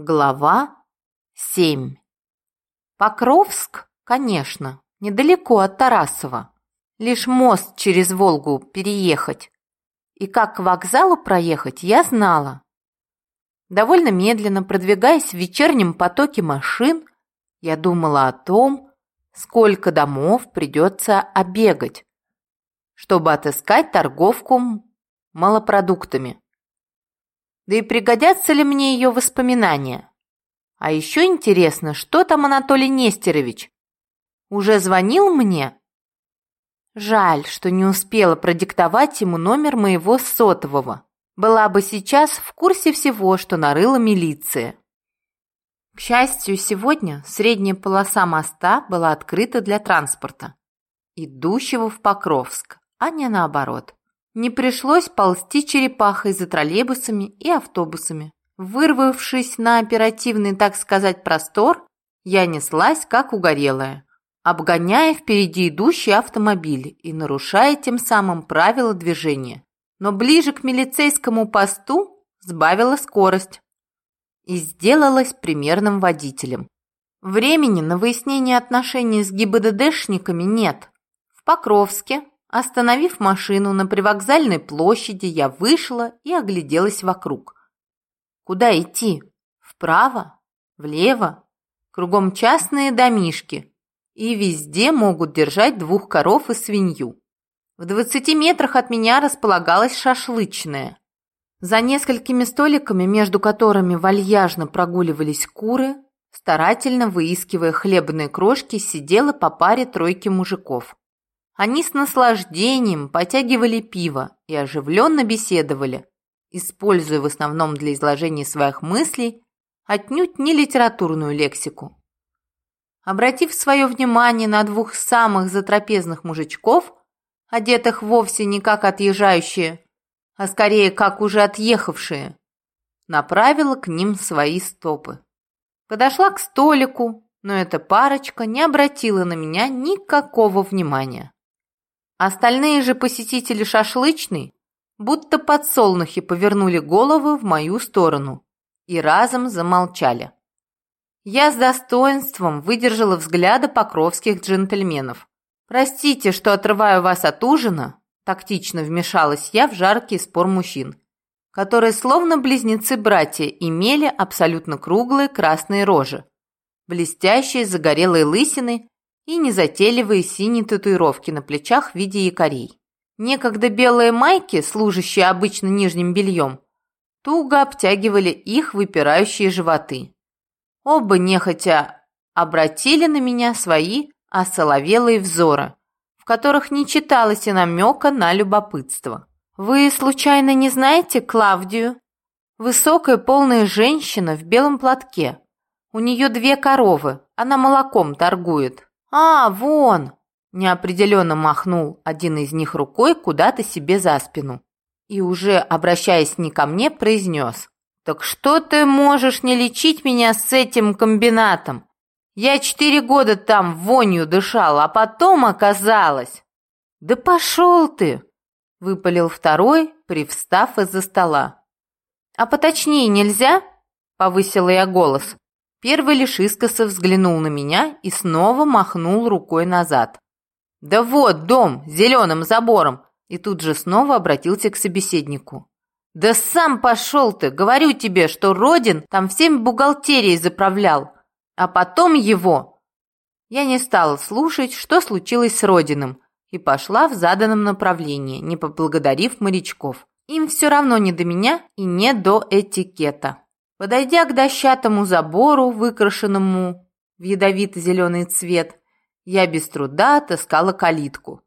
Глава 7 Покровск, конечно, недалеко от Тарасова. Лишь мост через Волгу переехать. И как к вокзалу проехать, я знала. Довольно медленно продвигаясь в вечернем потоке машин, я думала о том, сколько домов придется обегать, чтобы отыскать торговку малопродуктами. Да и пригодятся ли мне ее воспоминания? А еще интересно, что там Анатолий Нестерович? Уже звонил мне? Жаль, что не успела продиктовать ему номер моего сотового. Была бы сейчас в курсе всего, что нарыла милиция. К счастью, сегодня средняя полоса моста была открыта для транспорта, идущего в Покровск, а не наоборот. Не пришлось ползти черепахой за троллейбусами и автобусами. Вырвавшись на оперативный, так сказать, простор, я неслась, как угорелая, обгоняя впереди идущие автомобили и нарушая тем самым правила движения. Но ближе к милицейскому посту сбавила скорость и сделалась примерным водителем. Времени на выяснение отношений с ГИБДДшниками нет. В Покровске Остановив машину на привокзальной площади, я вышла и огляделась вокруг. Куда идти? Вправо? Влево? Кругом частные домишки. И везде могут держать двух коров и свинью. В двадцати метрах от меня располагалась шашлычная. За несколькими столиками, между которыми вальяжно прогуливались куры, старательно выискивая хлебные крошки, сидела по паре тройки мужиков. Они с наслаждением потягивали пиво и оживленно беседовали, используя в основном для изложения своих мыслей отнюдь не литературную лексику. Обратив свое внимание на двух самых затрапезных мужичков, одетых вовсе не как отъезжающие, а скорее как уже отъехавшие, направила к ним свои стопы. Подошла к столику, но эта парочка не обратила на меня никакого внимания. Остальные же посетители шашлычной будто подсолнухи повернули головы в мою сторону и разом замолчали. Я с достоинством выдержала взгляды покровских джентльменов. «Простите, что отрываю вас от ужина», – тактично вмешалась я в жаркий спор мужчин, которые словно близнецы-братья имели абсолютно круглые красные рожи, блестящие загорелые лысины и незатейливые синие татуировки на плечах в виде якорей. Некогда белые майки, служащие обычно нижним бельем, туго обтягивали их выпирающие животы. Оба нехотя обратили на меня свои осоловелые взоры, в которых не читалось и намека на любопытство. «Вы, случайно, не знаете Клавдию?» Высокая полная женщина в белом платке. У нее две коровы, она молоком торгует. «А, вон!» – неопределенно махнул один из них рукой куда-то себе за спину. И уже, обращаясь не ко мне, произнес. «Так что ты можешь не лечить меня с этим комбинатом? Я четыре года там вонью дышал, а потом оказалось...» «Да пошел ты!» – выпалил второй, привстав из-за стола. «А поточнее нельзя?» – повысила я голос. Первый лишь искоса взглянул на меня и снова махнул рукой назад. «Да вот дом зеленым забором!» И тут же снова обратился к собеседнику. «Да сам пошел ты! Говорю тебе, что Родин там всем бухгалтерией заправлял, а потом его!» Я не стала слушать, что случилось с Родиным, и пошла в заданном направлении, не поблагодарив морячков. Им все равно не до меня и не до этикета. Подойдя к дощатому забору, выкрашенному в ядовито-зеленый цвет, я без труда отыскала калитку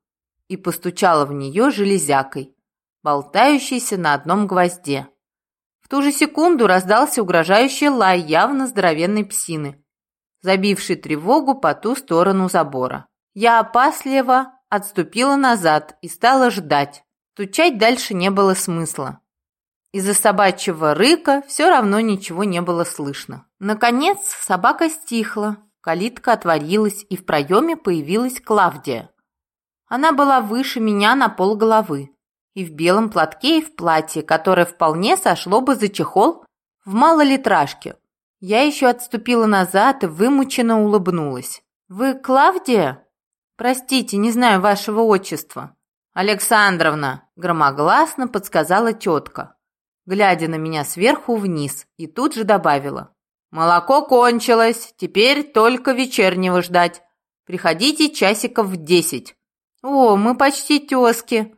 и постучала в нее железякой, болтающейся на одном гвозде. В ту же секунду раздался угрожающий лай явно здоровенной псины, забивший тревогу по ту сторону забора. Я опасливо отступила назад и стала ждать. Стучать дальше не было смысла. Из-за собачьего рыка все равно ничего не было слышно. Наконец собака стихла, калитка отворилась, и в проеме появилась Клавдия. Она была выше меня на полголовы, и в белом платке, и в платье, которое вполне сошло бы за чехол в малолитражке. Я еще отступила назад и вымученно улыбнулась. «Вы Клавдия? Простите, не знаю вашего отчества». «Александровна!» – громогласно подсказала тетка, глядя на меня сверху вниз, и тут же добавила. «Молоко кончилось, теперь только вечернего ждать. Приходите часиков в десять». «О, мы почти тезки».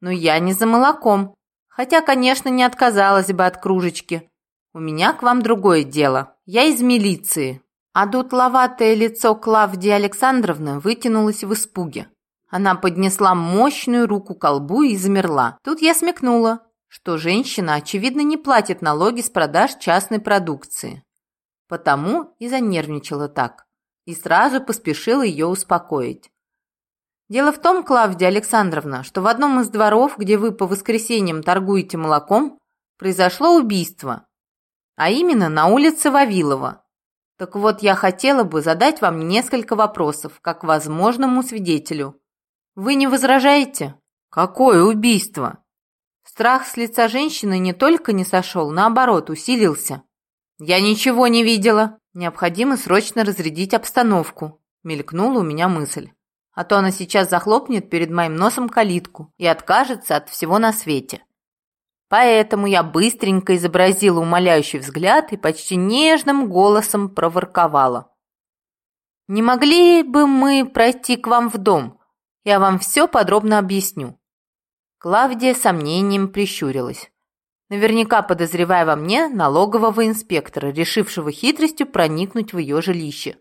«Но я не за молоком, хотя, конечно, не отказалась бы от кружечки. У меня к вам другое дело. Я из милиции». А дутловатое лицо Клавдии Александровны вытянулось в испуге. Она поднесла мощную руку к колбу и замерла. Тут я смекнула, что женщина, очевидно, не платит налоги с продаж частной продукции. Потому и занервничала так. И сразу поспешила ее успокоить. Дело в том, Клавдия Александровна, что в одном из дворов, где вы по воскресеньям торгуете молоком, произошло убийство. А именно на улице Вавилова. Так вот, я хотела бы задать вам несколько вопросов, как возможному свидетелю. Вы не возражаете? Какое убийство? Страх с лица женщины не только не сошел, наоборот, усилился. Я ничего не видела. Необходимо срочно разрядить обстановку. Мелькнула у меня мысль. А то она сейчас захлопнет перед моим носом калитку и откажется от всего на свете. Поэтому я быстренько изобразила умоляющий взгляд и почти нежным голосом проворковала. «Не могли бы мы пройти к вам в дом? Я вам все подробно объясню». Клавдия сомнением прищурилась. Наверняка подозревая во мне налогового инспектора, решившего хитростью проникнуть в ее жилище.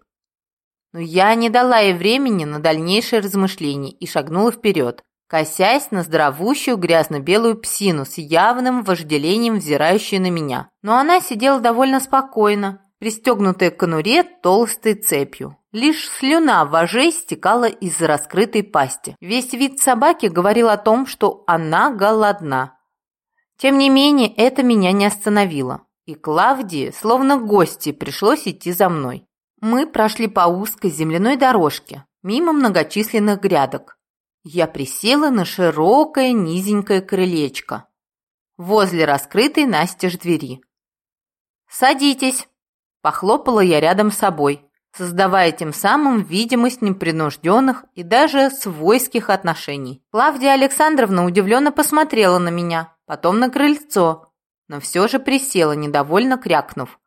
Но я не дала ей времени на дальнейшее размышление и шагнула вперед косясь на здоровущую грязно-белую псину с явным вожделением, взирающую на меня. Но она сидела довольно спокойно, пристегнутая к конуре толстой цепью. Лишь слюна вожей стекала из раскрытой пасти. Весь вид собаки говорил о том, что она голодна. Тем не менее, это меня не остановило. И Клавдии, словно гости, пришлось идти за мной. Мы прошли по узкой земляной дорожке, мимо многочисленных грядок, я присела на широкое низенькое крылечко возле раскрытой настежь двери. «Садитесь!» – похлопала я рядом с собой, создавая тем самым видимость непринужденных и даже свойских отношений. Клавдия Александровна удивленно посмотрела на меня, потом на крыльцо, но все же присела, недовольно крякнув.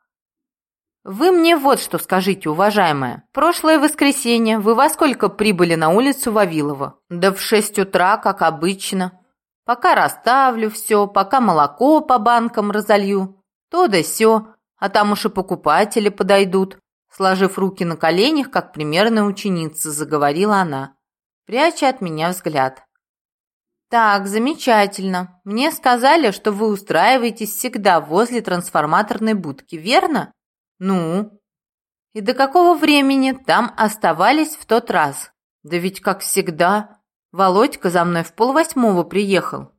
«Вы мне вот что скажите, уважаемая. Прошлое воскресенье вы во сколько прибыли на улицу Вавилова?» «Да в шесть утра, как обычно. Пока расставлю все, пока молоко по банкам разолью. То да сё, а там уж и покупатели подойдут». Сложив руки на коленях, как примерная ученица, заговорила она, пряча от меня взгляд. «Так, замечательно. Мне сказали, что вы устраиваетесь всегда возле трансформаторной будки, верно?» «Ну?» «И до какого времени там оставались в тот раз?» «Да ведь, как всегда, Володька за мной в полвосьмого приехал».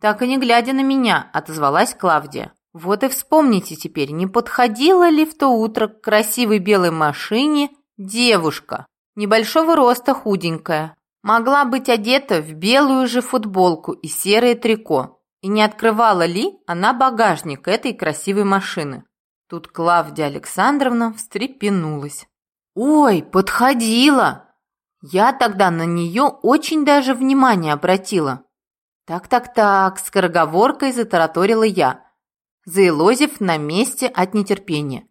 Так и не глядя на меня, отозвалась Клавдия. Вот и вспомните теперь, не подходила ли в то утро к красивой белой машине девушка, небольшого роста худенькая, могла быть одета в белую же футболку и серое трико, и не открывала ли она багажник этой красивой машины. Тут Клавдия Александровна встрепенулась. «Ой, подходила!» Я тогда на нее очень даже внимание обратила. «Так-так-так», — скороговоркой затараторила я, заилозив на месте от нетерпения.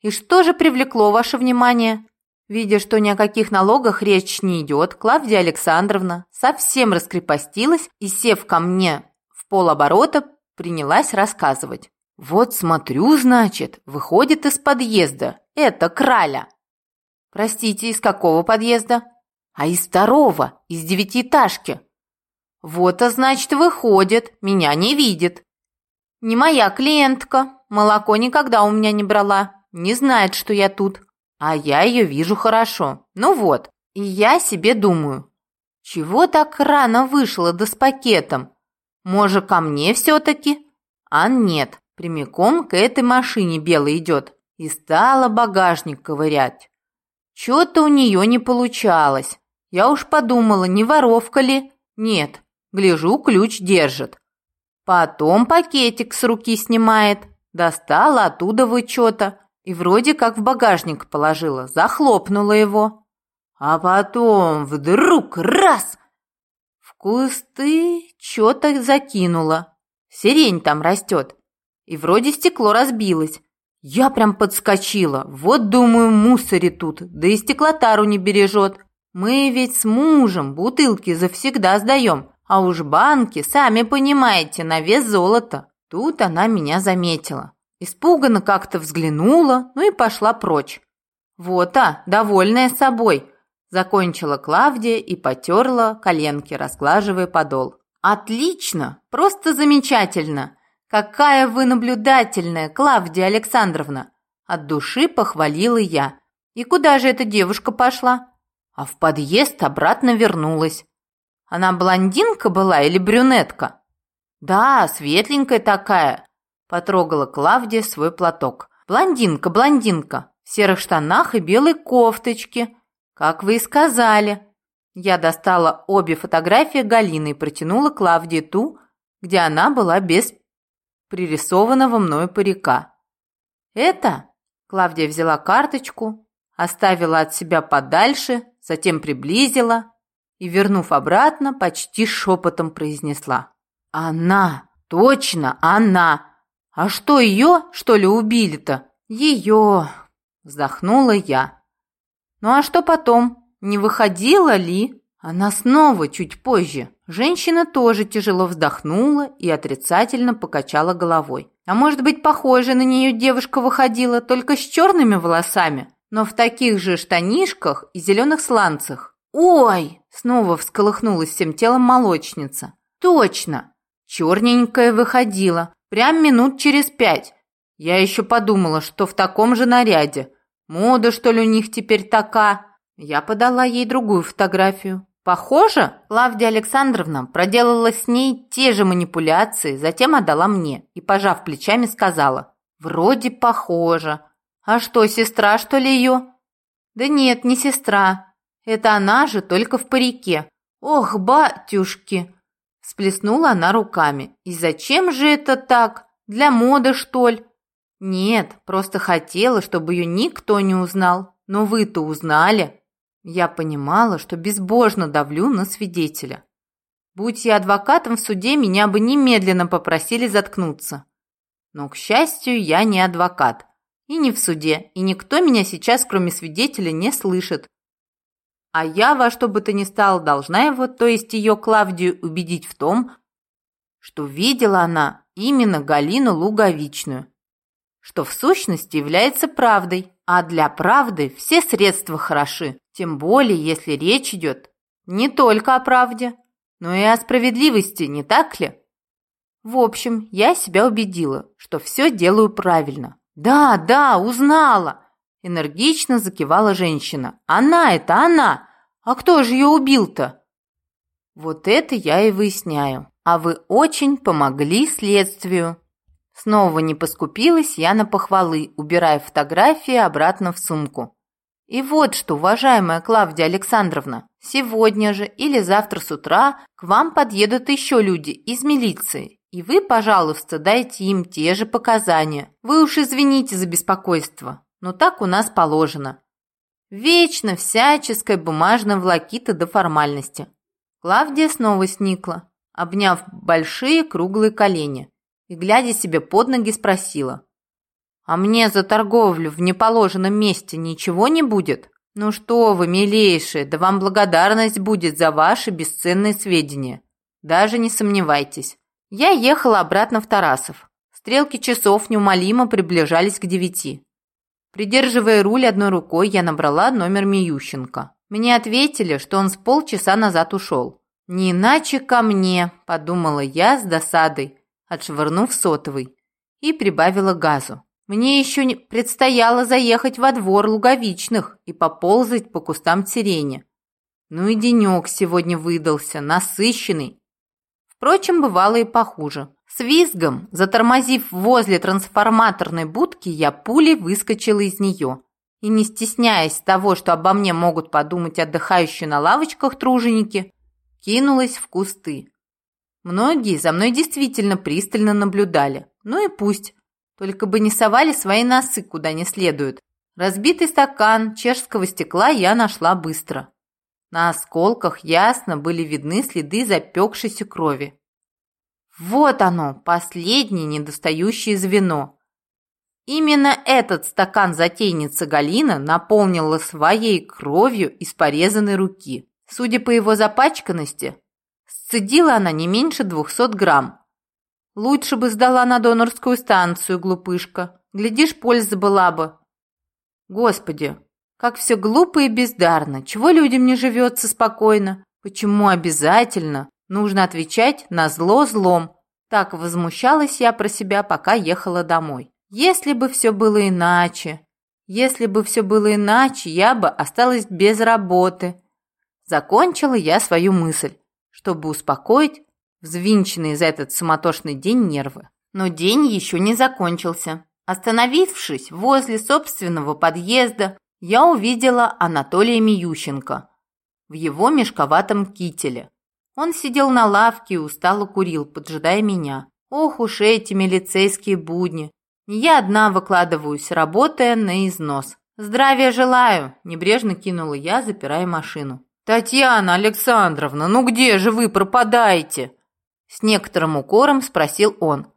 «И что же привлекло ваше внимание?» Видя, что ни о каких налогах речь не идет, Клавдия Александровна совсем раскрепостилась и, сев ко мне в полоборота, принялась рассказывать. «Вот смотрю, значит, выходит из подъезда. Это краля». «Простите, из какого подъезда?» «А из второго, из девятиэтажки». «Вот, а значит, выходит, меня не видит». «Не моя клиентка, молоко никогда у меня не брала, не знает, что я тут. А я ее вижу хорошо. Ну вот, и я себе думаю, чего так рано вышла да с пакетом? Может, ко мне все-таки? А нет, Прямиком к этой машине белой идет и стала багажник ковырять. Чё-то у нее не получалось. Я уж подумала, не воровка ли? Нет, гляжу, ключ держит. Потом пакетик с руки снимает, достала оттуда вычета и вроде как в багажник положила, захлопнула его. А потом вдруг раз! В кусты что-то закинула. Сирень там растет. И вроде стекло разбилось. Я прям подскочила. Вот, думаю, мусори тут, да и стеклотару не бережет. Мы ведь с мужем бутылки завсегда сдаем, а уж банки, сами понимаете, на вес золота. Тут она меня заметила. Испуганно как-то взглянула, ну и пошла прочь. Вот, а, довольная собой, закончила Клавдия и потерла коленки, расглаживая подол. Отлично, просто замечательно. Какая вы наблюдательная, Клавдия Александровна. От души похвалила я. И куда же эта девушка пошла? А в подъезд обратно вернулась. Она блондинка была или брюнетка? Да, светленькая такая, Потрогала Клавдия свой платок. «Блондинка, блондинка, в серых штанах и белой кофточке, как вы и сказали». Я достала обе фотографии Галины и протянула Клавдии ту, где она была без пририсованного мною парика. «Это?» Клавдия взяла карточку, оставила от себя подальше, затем приблизила и, вернув обратно, почти шепотом произнесла. «Она! Точно она! «А что, ее, что ли, убили-то?» «Ее!» – вздохнула я. «Ну а что потом? Не выходила ли?» Она снова чуть позже. Женщина тоже тяжело вздохнула и отрицательно покачала головой. А может быть, похожая на нее девушка выходила, только с черными волосами, но в таких же штанишках и зеленых сланцах. «Ой!» – снова всколыхнулась всем телом молочница. «Точно! Черненькая выходила, Прям минут через пять. Я еще подумала, что в таком же наряде. Мода, что ли, у них теперь такая? Я подала ей другую фотографию. Похоже, Клавдия Александровна проделала с ней те же манипуляции, затем отдала мне и, пожав плечами, сказала, «Вроде похоже. А что, сестра, что ли, ее?» «Да нет, не сестра. Это она же, только в парике. Ох, батюшки!» Сплеснула она руками. «И зачем же это так? Для моды, что ли?» «Нет, просто хотела, чтобы ее никто не узнал. Но вы-то узнали». Я понимала, что безбожно давлю на свидетеля. Будь я адвокатом в суде, меня бы немедленно попросили заткнуться. Но, к счастью, я не адвокат. И не в суде, и никто меня сейчас, кроме свидетеля, не слышит. А я во что бы то ни стало должна его, то есть ее Клавдию, убедить в том, что видела она именно Галину Луговичную, что в сущности является правдой, а для правды все средства хороши, тем более если речь идет не только о правде, но и о справедливости, не так ли? В общем, я себя убедила, что все делаю правильно. Да, да, узнала. Энергично закивала женщина. Она это она! А кто же ее убил-то? Вот это я и выясняю. А вы очень помогли следствию. Снова не поскупилась я на похвалы, убирая фотографии обратно в сумку. И вот что, уважаемая Клавдия Александровна, сегодня же или завтра с утра к вам подъедут еще люди из милиции, и вы, пожалуйста, дайте им те же показания. Вы уж извините за беспокойство но так у нас положено. Вечно всяческая бумажная волокита до формальности. Клавдия снова сникла, обняв большие круглые колени и, глядя себе под ноги, спросила. «А мне за торговлю в неположенном месте ничего не будет? Ну что вы, милейшие, да вам благодарность будет за ваши бесценные сведения. Даже не сомневайтесь». Я ехала обратно в Тарасов. Стрелки часов неумолимо приближались к девяти. Придерживая руль одной рукой, я набрала номер Миющенко. Мне ответили, что он с полчаса назад ушел. «Не иначе ко мне», – подумала я с досадой, отшвырнув сотовый, и прибавила газу. Мне еще предстояло заехать во двор луговичных и поползать по кустам сирени. Ну и денек сегодня выдался, насыщенный. Впрочем, бывало и похуже. С визгом, затормозив возле трансформаторной будки, я пулей выскочила из нее. И не стесняясь того, что обо мне могут подумать отдыхающие на лавочках труженики, кинулась в кусты. Многие за мной действительно пристально наблюдали. Ну и пусть. Только бы не совали свои носы куда не следует. Разбитый стакан чешского стекла я нашла быстро. На осколках ясно были видны следы запекшейся крови. Вот оно, последнее недостающее звено. Именно этот стакан затейница Галина наполнила своей кровью из порезанной руки. Судя по его запачканности, сцедила она не меньше двухсот грамм. Лучше бы сдала на донорскую станцию, глупышка. Глядишь, польза была бы. Господи, как все глупо и бездарно. Чего людям не живется спокойно? Почему обязательно нужно отвечать на зло злом? Так возмущалась я про себя, пока ехала домой. Если бы все было иначе, если бы все было иначе, я бы осталась без работы. Закончила я свою мысль, чтобы успокоить взвинченные за этот суматошный день нервы. Но день еще не закончился. Остановившись возле собственного подъезда, я увидела Анатолия Миющенко в его мешковатом кителе. Он сидел на лавке и устало курил, поджидая меня. Ох уж эти милицейские будни, я одна выкладываюсь, работая на износ. «Здравия желаю!» – небрежно кинула я, запирая машину. «Татьяна Александровна, ну где же вы пропадаете?» С некоторым укором спросил он,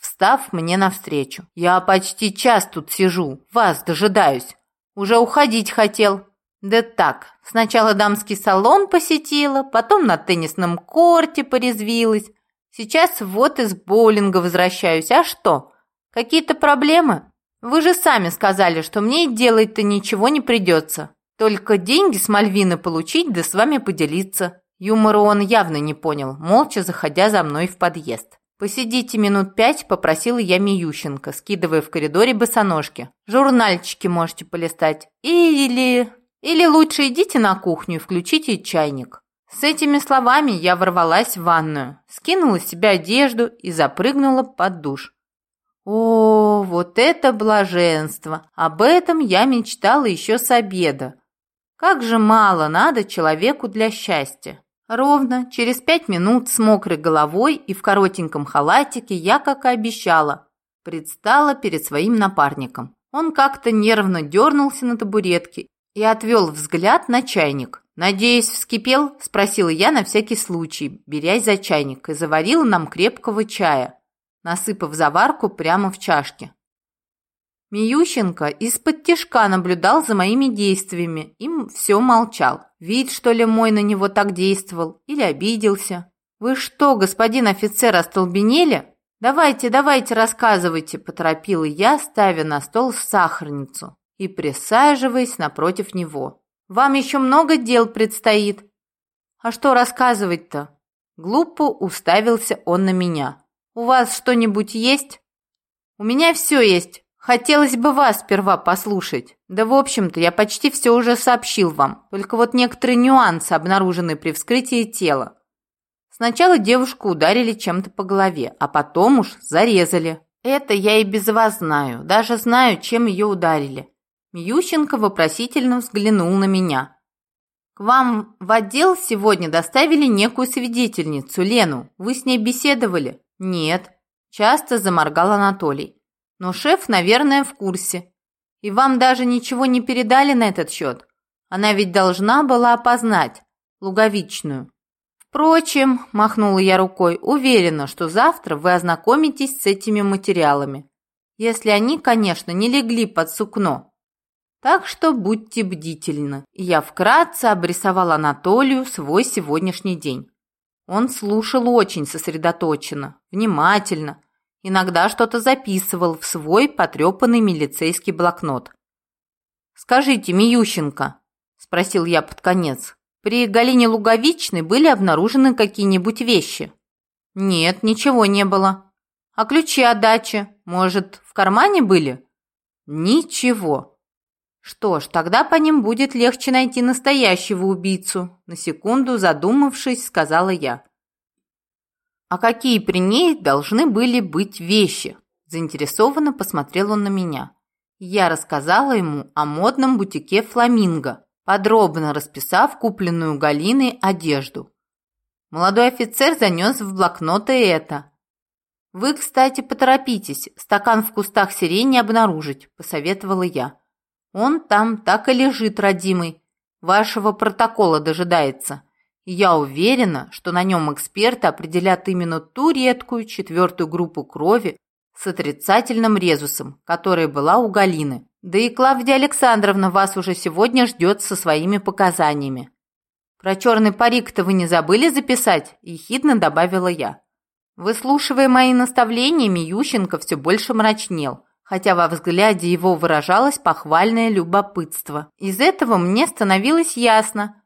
встав мне навстречу. «Я почти час тут сижу, вас дожидаюсь. Уже уходить хотел». «Да так, сначала дамский салон посетила, потом на теннисном корте порезвилась. Сейчас вот из боулинга возвращаюсь. А что?» Какие-то проблемы? Вы же сами сказали, что мне делать-то ничего не придется. Только деньги с Мальвины получить да с вами поделиться». Юмора он явно не понял, молча заходя за мной в подъезд. «Посидите минут пять», – попросила я Миющенко, скидывая в коридоре босоножки. «Журнальчики можете полистать. Или... Или лучше идите на кухню и включите чайник». С этими словами я ворвалась в ванную, скинула с себя одежду и запрыгнула под душ. О, вот это блаженство! Об этом я мечтала еще с обеда. Как же мало надо человеку для счастья. Ровно через пять минут с мокрой головой и в коротеньком халатике я, как и обещала, предстала перед своим напарником. Он как-то нервно дернулся на табуретке и отвел взгляд на чайник. «Надеюсь, вскипел?» – спросила я на всякий случай, берясь за чайник, и заварила нам крепкого чая насыпав заварку прямо в чашке. Миющенко из-под тишка наблюдал за моими действиями и все молчал. Вид, что ли, мой на него так действовал или обиделся. «Вы что, господин офицер, остолбенели? Давайте, давайте, рассказывайте», – поторопила я, ставя на стол сахарницу и присаживаясь напротив него. «Вам еще много дел предстоит». «А что рассказывать-то?» Глупо уставился он на меня. У вас что-нибудь есть? У меня все есть. Хотелось бы вас сперва послушать. Да, в общем-то, я почти все уже сообщил вам. Только вот некоторые нюансы обнаружены при вскрытии тела. Сначала девушку ударили чем-то по голове, а потом уж зарезали. Это я и без вас знаю. Даже знаю, чем ее ударили. Мьющенко вопросительно взглянул на меня. К вам в отдел сегодня доставили некую свидетельницу, Лену. Вы с ней беседовали? «Нет», – часто заморгал Анатолий. «Но шеф, наверное, в курсе. И вам даже ничего не передали на этот счет? Она ведь должна была опознать Луговичную». «Впрочем», – махнула я рукой, – «уверена, что завтра вы ознакомитесь с этими материалами. Если они, конечно, не легли под сукно. Так что будьте бдительны». Я вкратце обрисовал Анатолию свой сегодняшний день. Он слушал очень сосредоточенно, внимательно, иногда что-то записывал в свой потрепанный милицейский блокнот. «Скажите, Миющенко», – спросил я под конец, – «при Галине Луговичной были обнаружены какие-нибудь вещи?» «Нет, ничего не было». «А ключи от дачи, может, в кармане были?» «Ничего». Что ж, тогда по ним будет легче найти настоящего убийцу, на секунду задумавшись, сказала я. А какие при ней должны были быть вещи? Заинтересованно посмотрел он на меня. Я рассказала ему о модном бутике «Фламинго», подробно расписав купленную Галиной одежду. Молодой офицер занес в блокноты это. «Вы, кстати, поторопитесь, стакан в кустах сирени обнаружить», – посоветовала я. «Он там так и лежит, родимый. Вашего протокола дожидается. Я уверена, что на нем эксперты определят именно ту редкую четвертую группу крови с отрицательным резусом, которая была у Галины. Да и Клавдия Александровна вас уже сегодня ждет со своими показаниями. Про черный парик-то вы не забыли записать?» – ехидно добавила я. Выслушивая мои наставления, Миющенко все больше мрачнел, хотя во взгляде его выражалось похвальное любопытство. Из этого мне становилось ясно,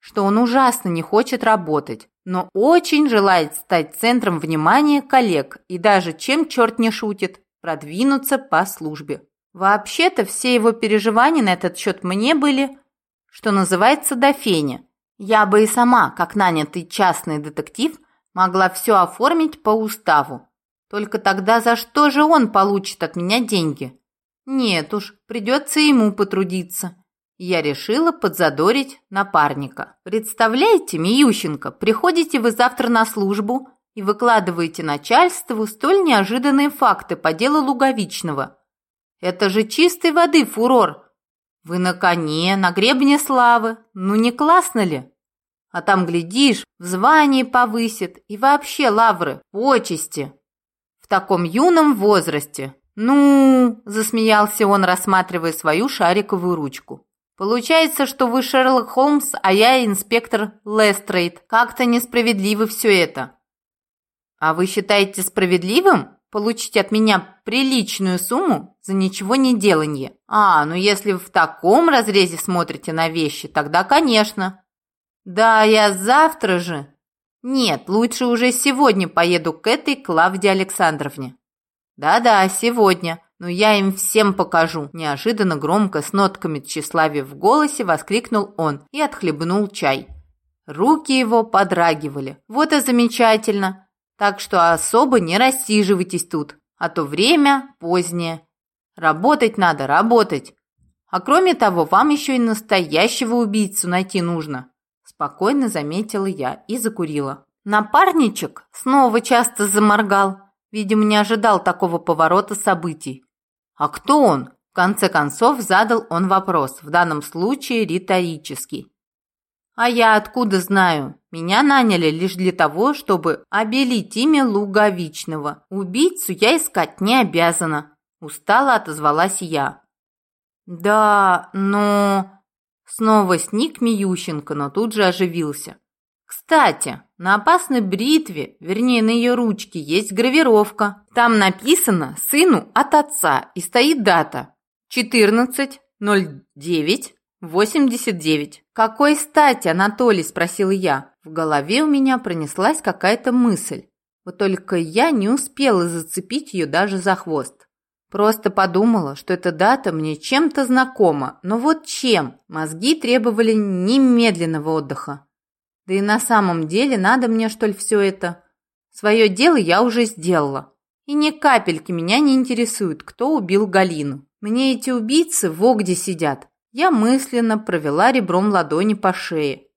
что он ужасно не хочет работать, но очень желает стать центром внимания коллег и даже, чем черт не шутит, продвинуться по службе. Вообще-то все его переживания на этот счет мне были, что называется, до феня. Я бы и сама, как нанятый частный детектив, Могла все оформить по уставу. Только тогда за что же он получит от меня деньги? Нет уж, придется ему потрудиться. Я решила подзадорить напарника. Представляете, Миющенко, приходите вы завтра на службу и выкладываете начальству столь неожиданные факты по делу Луговичного. Это же чистой воды фурор. Вы на коне, на гребне славы. Ну не классно ли? А там, глядишь, в звании повысит и вообще лавры, почести. В таком юном возрасте. Ну, засмеялся он, рассматривая свою шариковую ручку. Получается, что вы Шерлок Холмс, а я инспектор Лестрейд. Как-то несправедливо все это. А вы считаете справедливым получить от меня приличную сумму за ничего не деланье? А, ну если вы в таком разрезе смотрите на вещи, тогда, конечно. «Да, я завтра же...» «Нет, лучше уже сегодня поеду к этой Клавдии Александровне». «Да-да, сегодня, но я им всем покажу», неожиданно громко с нотками тщеславия в голосе воскликнул он и отхлебнул чай. Руки его подрагивали. «Вот и замечательно. Так что особо не рассиживайтесь тут, а то время позднее. Работать надо, работать. А кроме того, вам еще и настоящего убийцу найти нужно». Спокойно заметила я и закурила. Напарничек снова часто заморгал. Видимо, не ожидал такого поворота событий. А кто он? В конце концов задал он вопрос, в данном случае риторический. А я откуда знаю? Меня наняли лишь для того, чтобы обелить имя Луговичного. Убийцу я искать не обязана. Устало отозвалась я. Да, но... Снова сник Миющенко, но тут же оживился. Кстати, на опасной бритве, вернее на ее ручке, есть гравировка. Там написано «Сыну от отца» и стоит дата 14.09.89. «Какой стати, Анатолий?» – спросил я. В голове у меня пронеслась какая-то мысль. Вот только я не успела зацепить ее даже за хвост. Просто подумала, что эта дата мне чем-то знакома, но вот чем? Мозги требовали немедленного отдыха. Да и на самом деле надо мне, что ли, все это? Свое дело я уже сделала. И ни капельки меня не интересует, кто убил Галину. Мне эти убийцы в Огде сидят. Я мысленно провела ребром ладони по шее,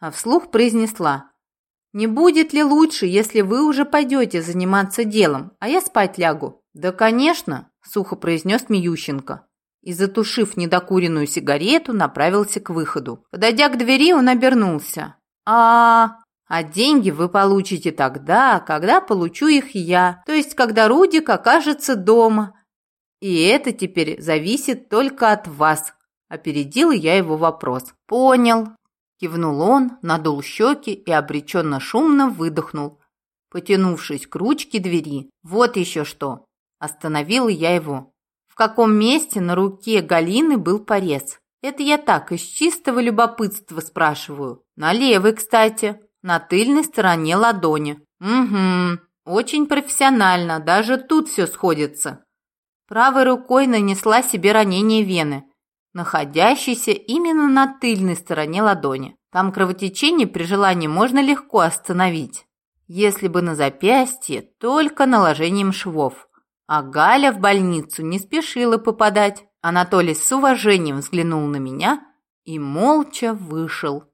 а вслух произнесла. «Не будет ли лучше, если вы уже пойдете заниматься делом, а я спать лягу?» «Да, конечно», сухо произнес Миющенко и, затушив недокуренную сигарету, направился к выходу. Подойдя к двери, он обернулся. «А, а деньги вы получите тогда, когда получу их я, то есть когда Рудик окажется дома. И это теперь зависит только от вас», – опередила я его вопрос. «Понял», – кивнул он, надул щеки и обреченно шумно выдохнул, потянувшись к ручке двери. «Вот еще что. Остановила я его. В каком месте на руке Галины был порез? Это я так, из чистого любопытства спрашиваю. На левой, кстати, на тыльной стороне ладони. Угу, очень профессионально, даже тут все сходится. Правой рукой нанесла себе ранение вены, находящейся именно на тыльной стороне ладони. Там кровотечение при желании можно легко остановить, если бы на запястье только наложением швов. А Галя в больницу не спешила попадать. Анатолий с уважением взглянул на меня и молча вышел.